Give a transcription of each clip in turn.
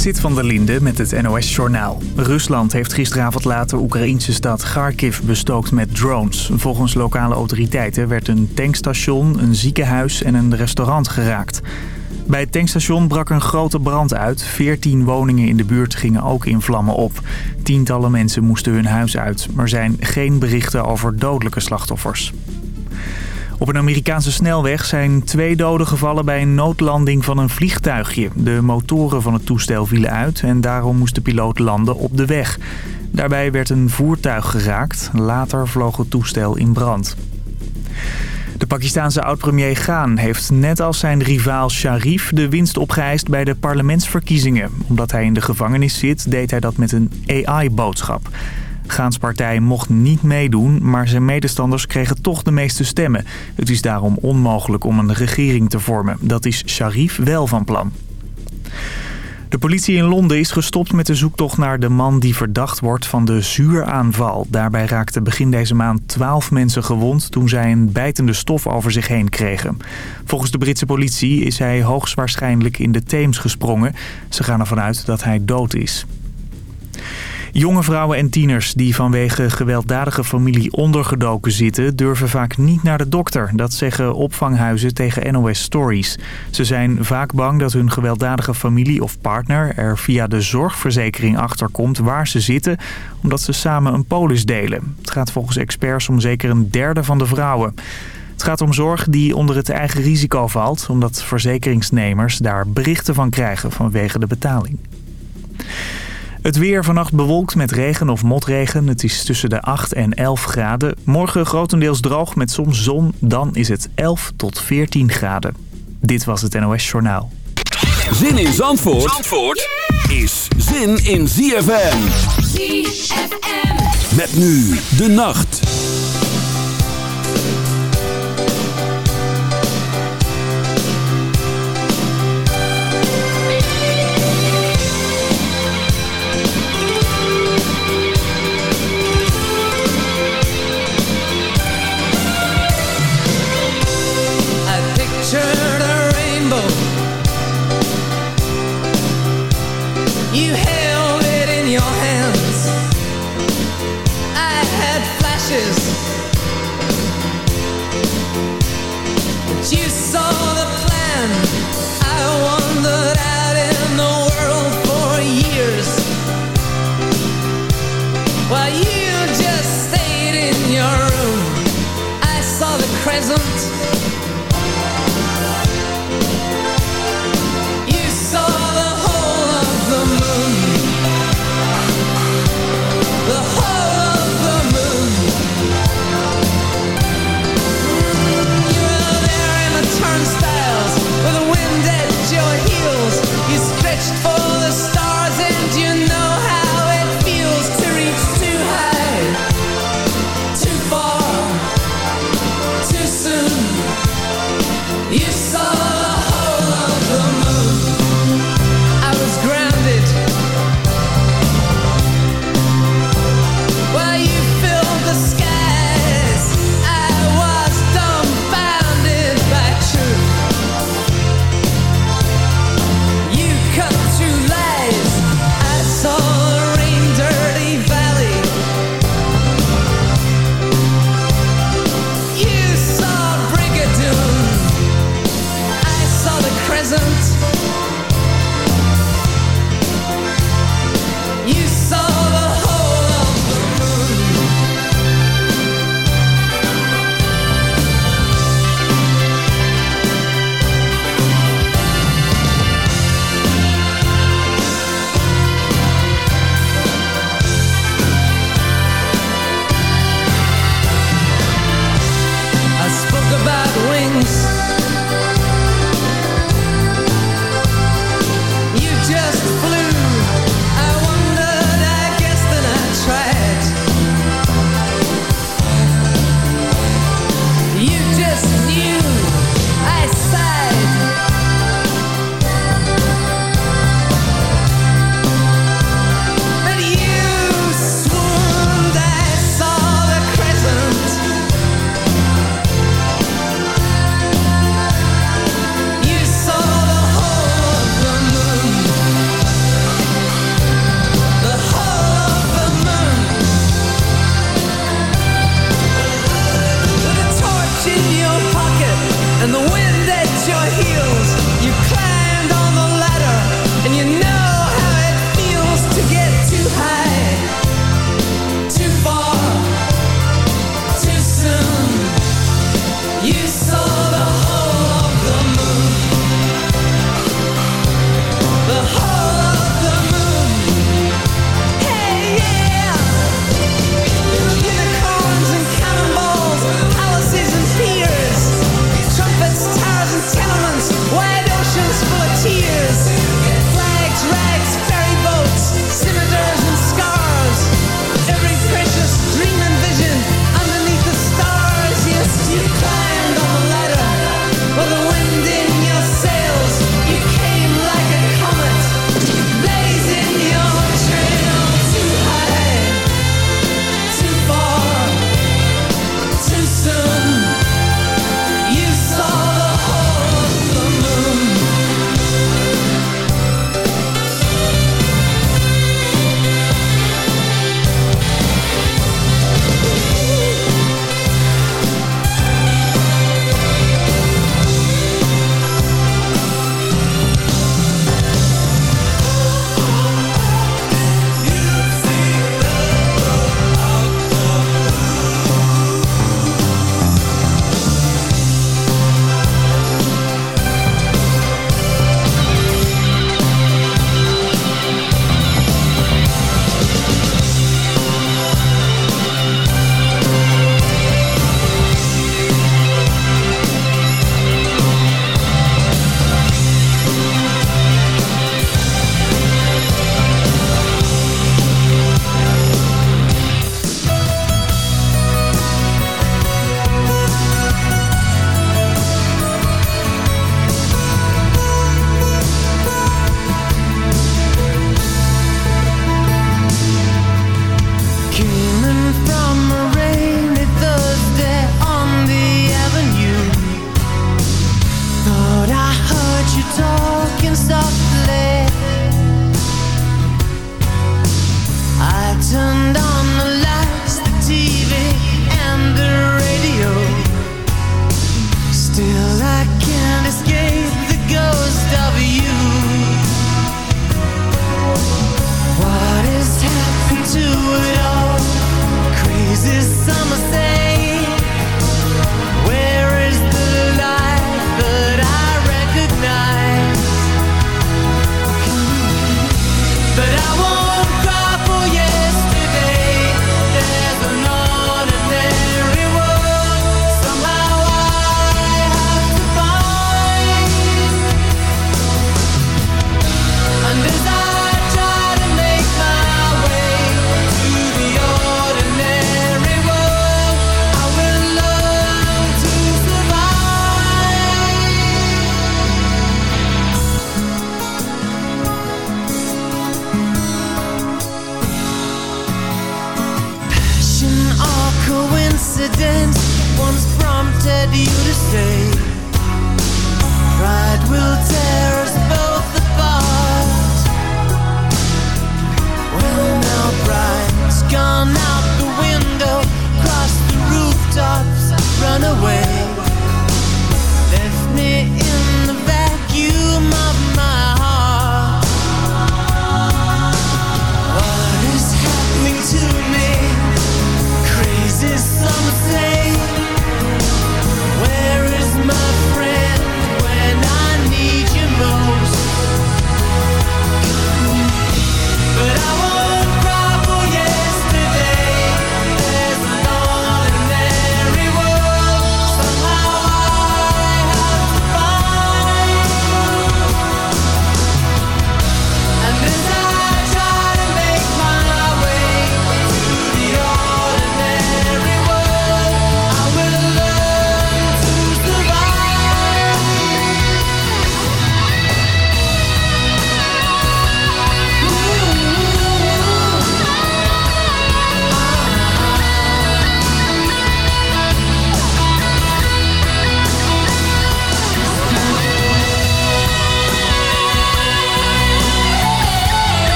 Zit van der Linde met het NOS-journaal. Rusland heeft gisteravond laat de Oekraïnse stad Kharkiv bestookt met drones. Volgens lokale autoriteiten werd een tankstation, een ziekenhuis en een restaurant geraakt. Bij het tankstation brak een grote brand uit. Veertien woningen in de buurt gingen ook in vlammen op. Tientallen mensen moesten hun huis uit. Er zijn geen berichten over dodelijke slachtoffers. Op een Amerikaanse snelweg zijn twee doden gevallen bij een noodlanding van een vliegtuigje. De motoren van het toestel vielen uit en daarom moest de piloot landen op de weg. Daarbij werd een voertuig geraakt. Later vloog het toestel in brand. De Pakistanse oud-premier Khan heeft net als zijn rivaal Sharif de winst opgeëist bij de parlementsverkiezingen. Omdat hij in de gevangenis zit, deed hij dat met een AI-boodschap. Gaans partij mocht niet meedoen, maar zijn medestanders kregen toch de meeste stemmen. Het is daarom onmogelijk om een regering te vormen. Dat is Sharif wel van plan. De politie in Londen is gestopt met de zoektocht naar de man die verdacht wordt van de zuuraanval. Daarbij raakten begin deze maand twaalf mensen gewond toen zij een bijtende stof over zich heen kregen. Volgens de Britse politie is hij hoogstwaarschijnlijk in de Theems gesprongen. Ze gaan ervan uit dat hij dood is. Jonge vrouwen en tieners die vanwege gewelddadige familie ondergedoken zitten... durven vaak niet naar de dokter. Dat zeggen opvanghuizen tegen NOS Stories. Ze zijn vaak bang dat hun gewelddadige familie of partner... er via de zorgverzekering achterkomt waar ze zitten... omdat ze samen een polis delen. Het gaat volgens experts om zeker een derde van de vrouwen. Het gaat om zorg die onder het eigen risico valt... omdat verzekeringsnemers daar berichten van krijgen vanwege de betaling. Het weer vannacht bewolkt met regen of motregen. Het is tussen de 8 en 11 graden. Morgen grotendeels droog met soms zon. Dan is het 11 tot 14 graden. Dit was het NOS Journaal. Zin in Zandvoort, Zandvoort is zin in ZFM. ZFM. Met nu de nacht.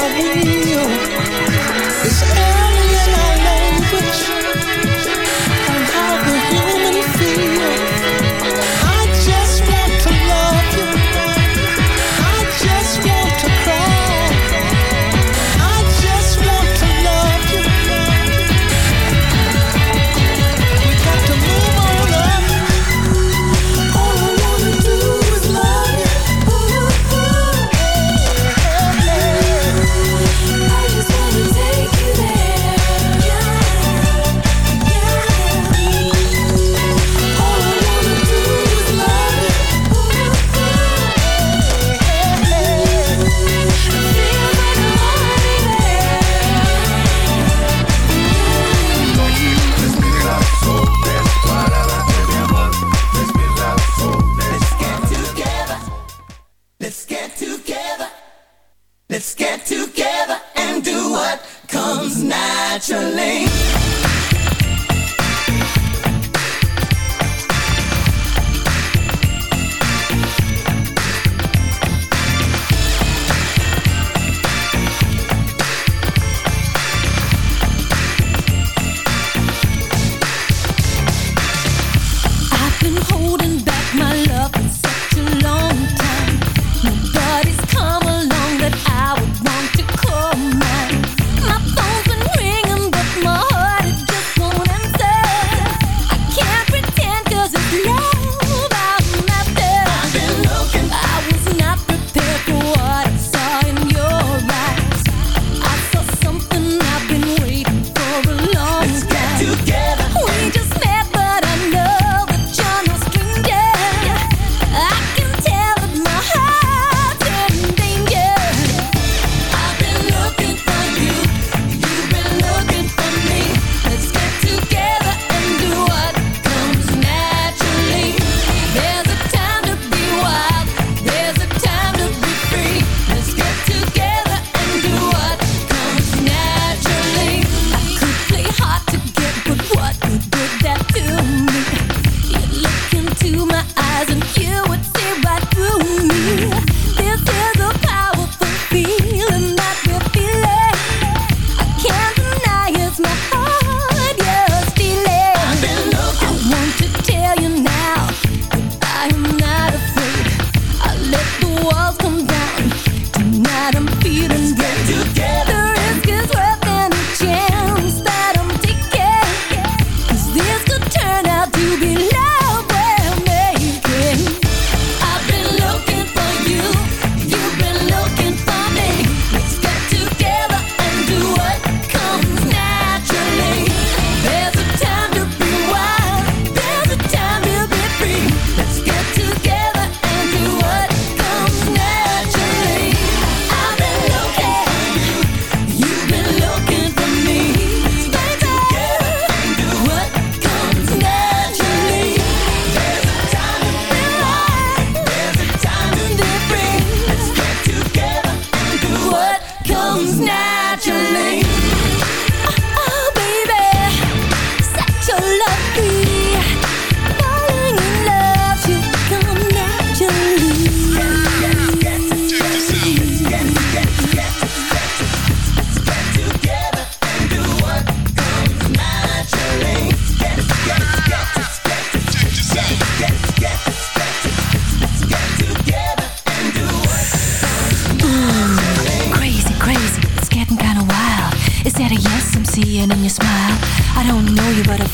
loving you is early in our language.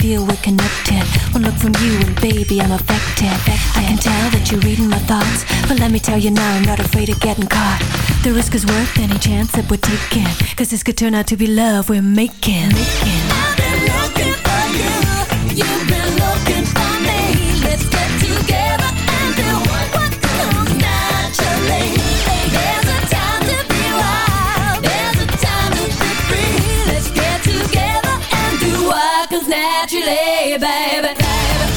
feel we're connected. One look from you and baby, I'm affected. I can tell that you're reading my thoughts. But let me tell you now, I'm not afraid of getting caught. The risk is worth any chance that we're taking. Cause this could turn out to be love we're making. making. I've been looking for you. You've been looking for me. Let's get together and do what comes naturally lay, baby, baby.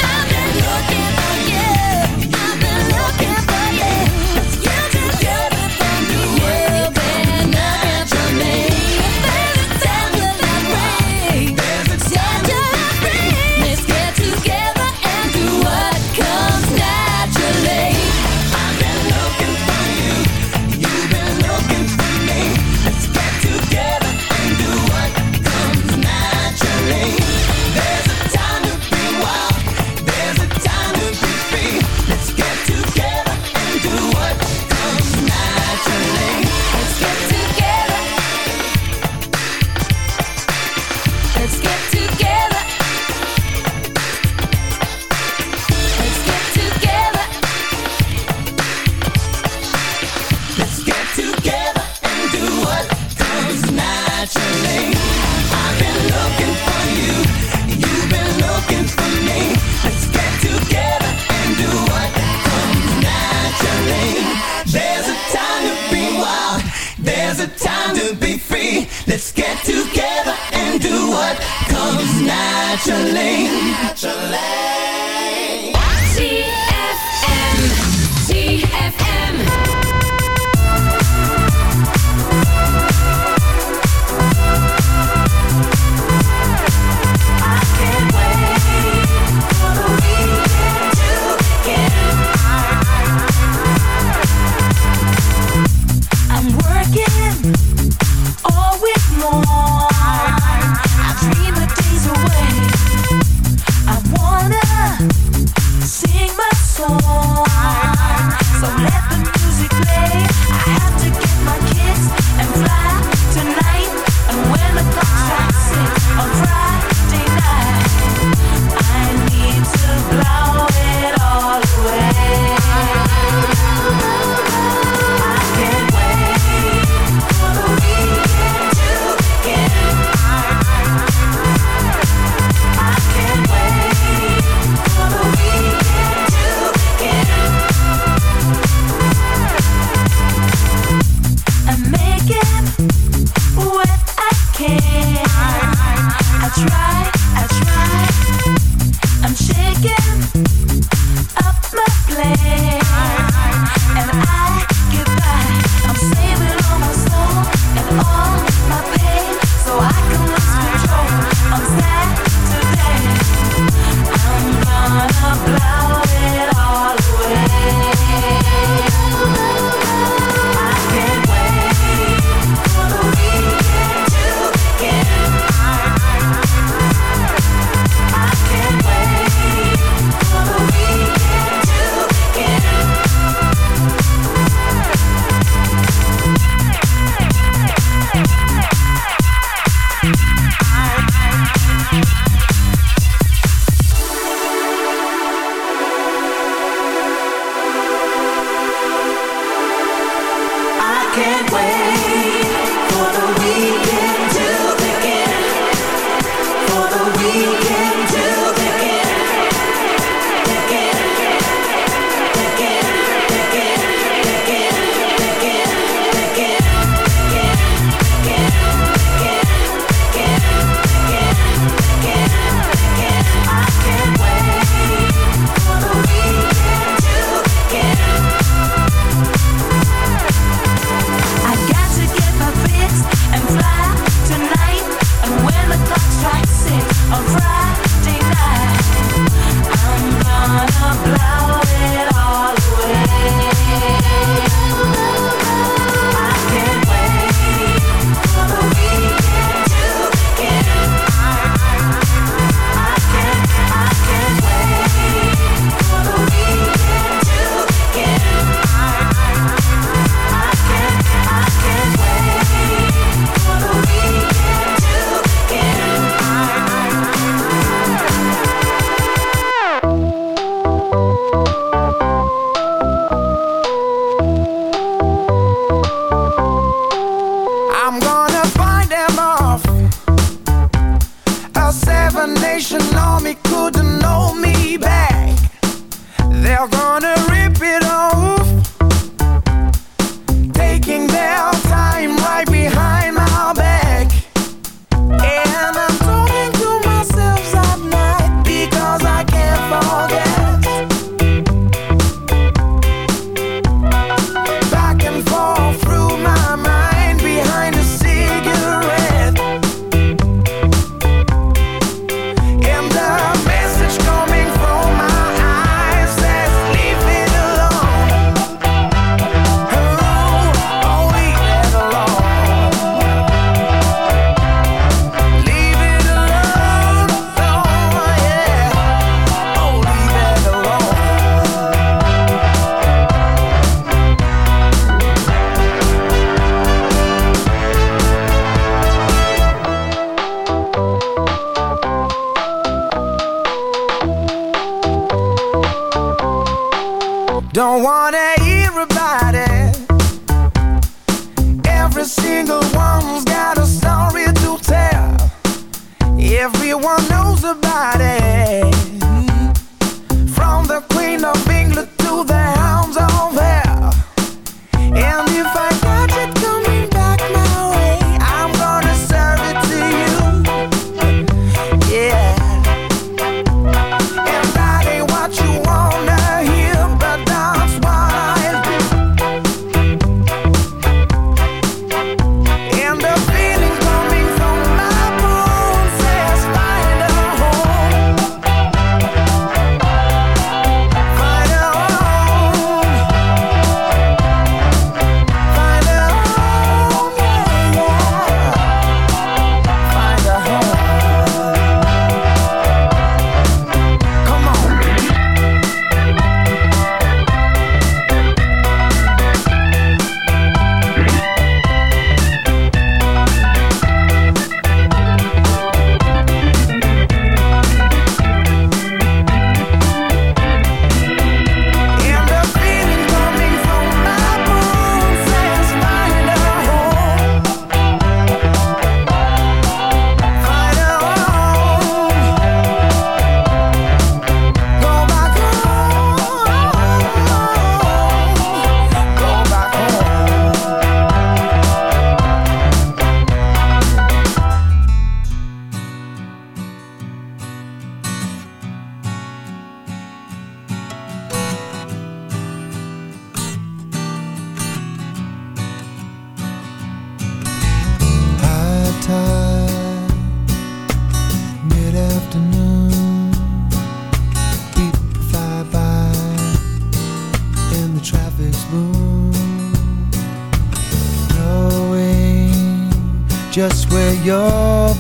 naturally. naturally.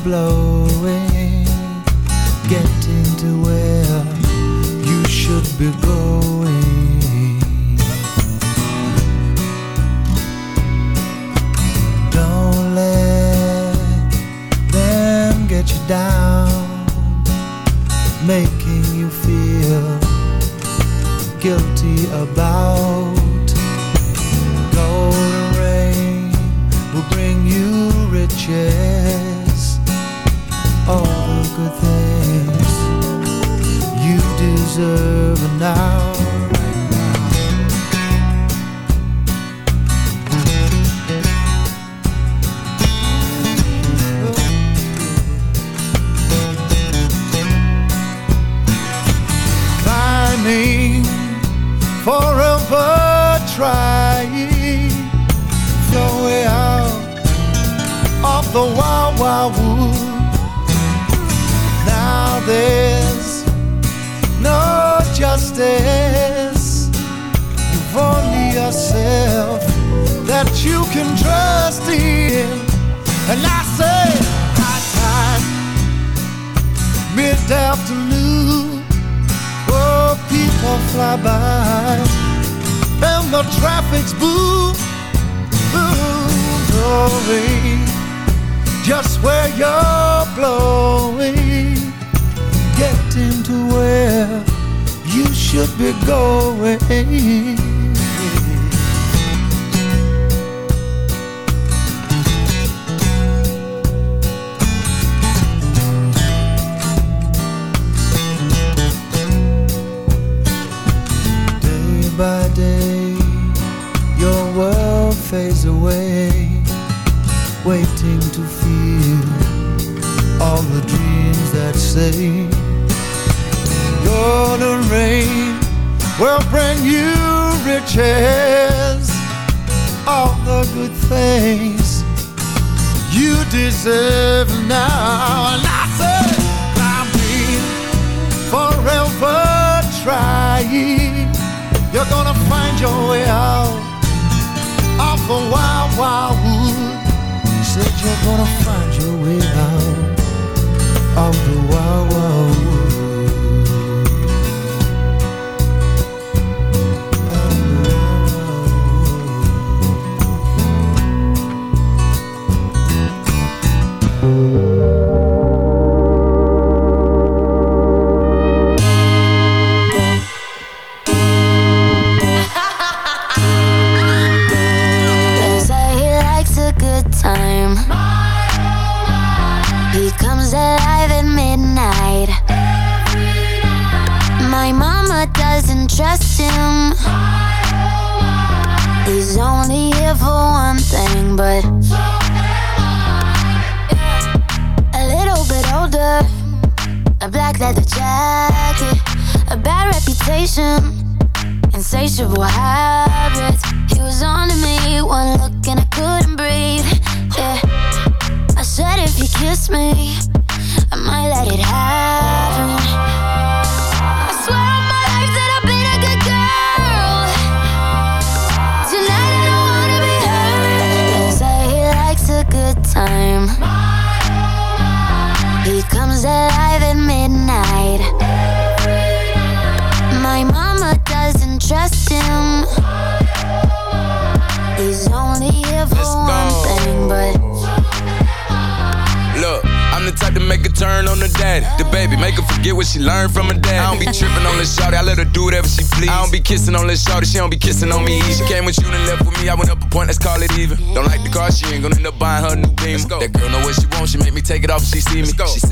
You're I'm fine.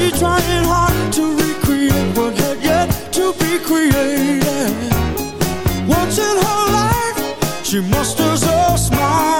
be trying hard to recreate what had yet to be created. Once in her life, she musters a smile.